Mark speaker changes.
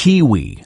Speaker 1: kiwi.